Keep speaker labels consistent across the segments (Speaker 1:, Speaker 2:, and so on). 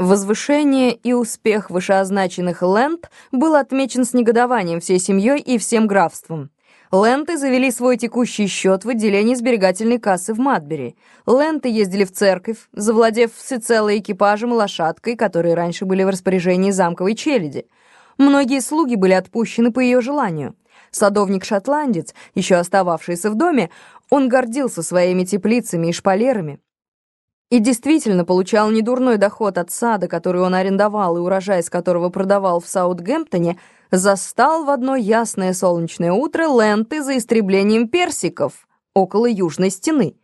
Speaker 1: Возвышение и успех вышеозначенных Лэнд был отмечен с негодованием всей семьей и всем графством. Ленты завели свой текущий счет в отделении сберегательной кассы в Мадбери. Ленты ездили в церковь, завладев всецело экипажем и лошадкой, которые раньше были в распоряжении замковой челяди. Многие слуги были отпущены по ее желанию. Садовник-шотландец, еще остававшийся в доме, он гордился своими теплицами и шпалерами и действительно получал недурной доход от сада, который он арендовал и урожай, с которого продавал в Саутгемптоне, застал в одно ясное солнечное утро ленты за истреблением персиков около южной стены.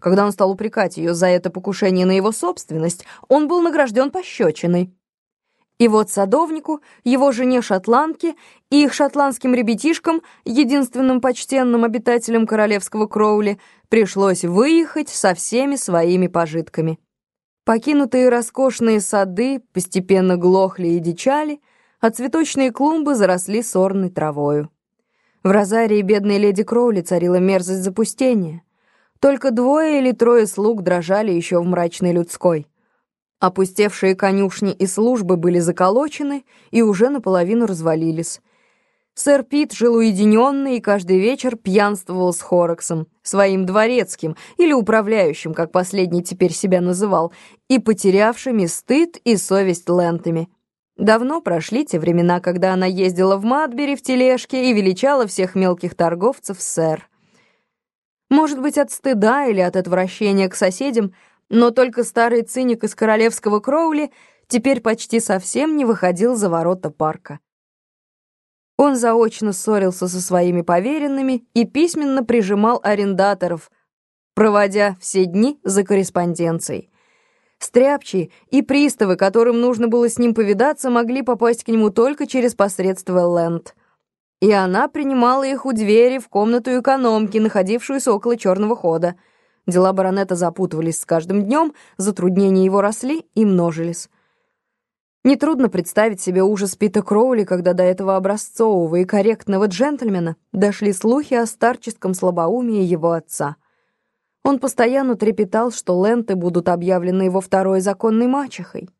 Speaker 1: Когда он стал упрекать ее за это покушение на его собственность, он был награжден пощечиной. И вот садовнику, его жене-шотландке и их шотландским ребятишкам, единственным почтенным обитателям королевского Кроули, пришлось выехать со всеми своими пожитками. Покинутые роскошные сады постепенно глохли и дичали, а цветочные клумбы заросли сорной травою. В розарии бедной леди Кроули царила мерзость запустения. Только двое или трое слуг дрожали еще в мрачной людской. Опустевшие конюшни и службы были заколочены и уже наполовину развалились. Сэр Пит жил уединенно и каждый вечер пьянствовал с Хороксом, своим дворецким или управляющим, как последний теперь себя называл, и потерявшими стыд и совесть лентами. Давно прошли те времена, когда она ездила в Мадбери в тележке и величала всех мелких торговцев сэр. Может быть, от стыда или от отвращения к соседям – но только старый циник из королевского Кроули теперь почти совсем не выходил за ворота парка. Он заочно ссорился со своими поверенными и письменно прижимал арендаторов, проводя все дни за корреспонденцией. Стряпчие и приставы, которым нужно было с ним повидаться, могли попасть к нему только через посредство Лэнд. И она принимала их у двери в комнату экономки, находившуюся около черного хода — Дела баронета запутывались с каждым днем, затруднения его росли и множились. Нетрудно представить себе ужас Пита Кроули, когда до этого образцового и корректного джентльмена дошли слухи о старческом слабоумии его отца. Он постоянно трепетал, что ленты будут объявлены его второй законной мачехой.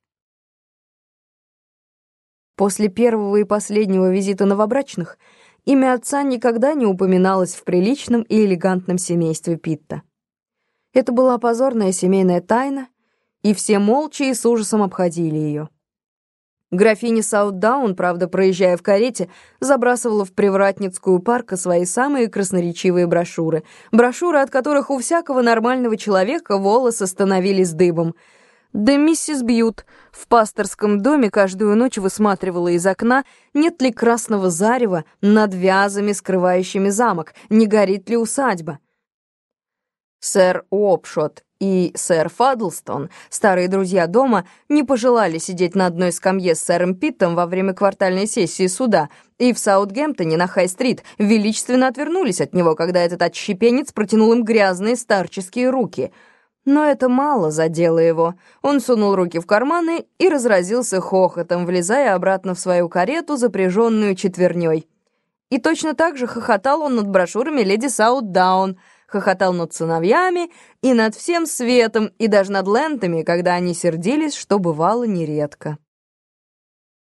Speaker 1: После первого и последнего визита новобрачных имя отца никогда не упоминалось в приличном и элегантном семействе Питта. Это была позорная семейная тайна, и все молча и с ужасом обходили ее. Графиня Саутдаун, правда, проезжая в карете, забрасывала в Привратницкую парка свои самые красноречивые брошюры. Брошюры, от которых у всякого нормального человека волосы становились дыбом. Да миссис Бьют в пасторском доме каждую ночь высматривала из окна, нет ли красного зарева над вязами, скрывающими замок, не горит ли усадьба. Сэр Уопшот и сэр Фадлстон, старые друзья дома, не пожелали сидеть на одной скамье с сэром Питтом во время квартальной сессии суда, и в Саутгемптоне на Хай-стрит величественно отвернулись от него, когда этот отщепенец протянул им грязные старческие руки. Но это мало задело его. Он сунул руки в карманы и разразился хохотом, влезая обратно в свою карету, запряженную четверней. И точно так же хохотал он над брошюрами леди Саутдаун — хохотал над сыновьями и над всем светом, и даже над лентами, когда они сердились, что бывало нередко.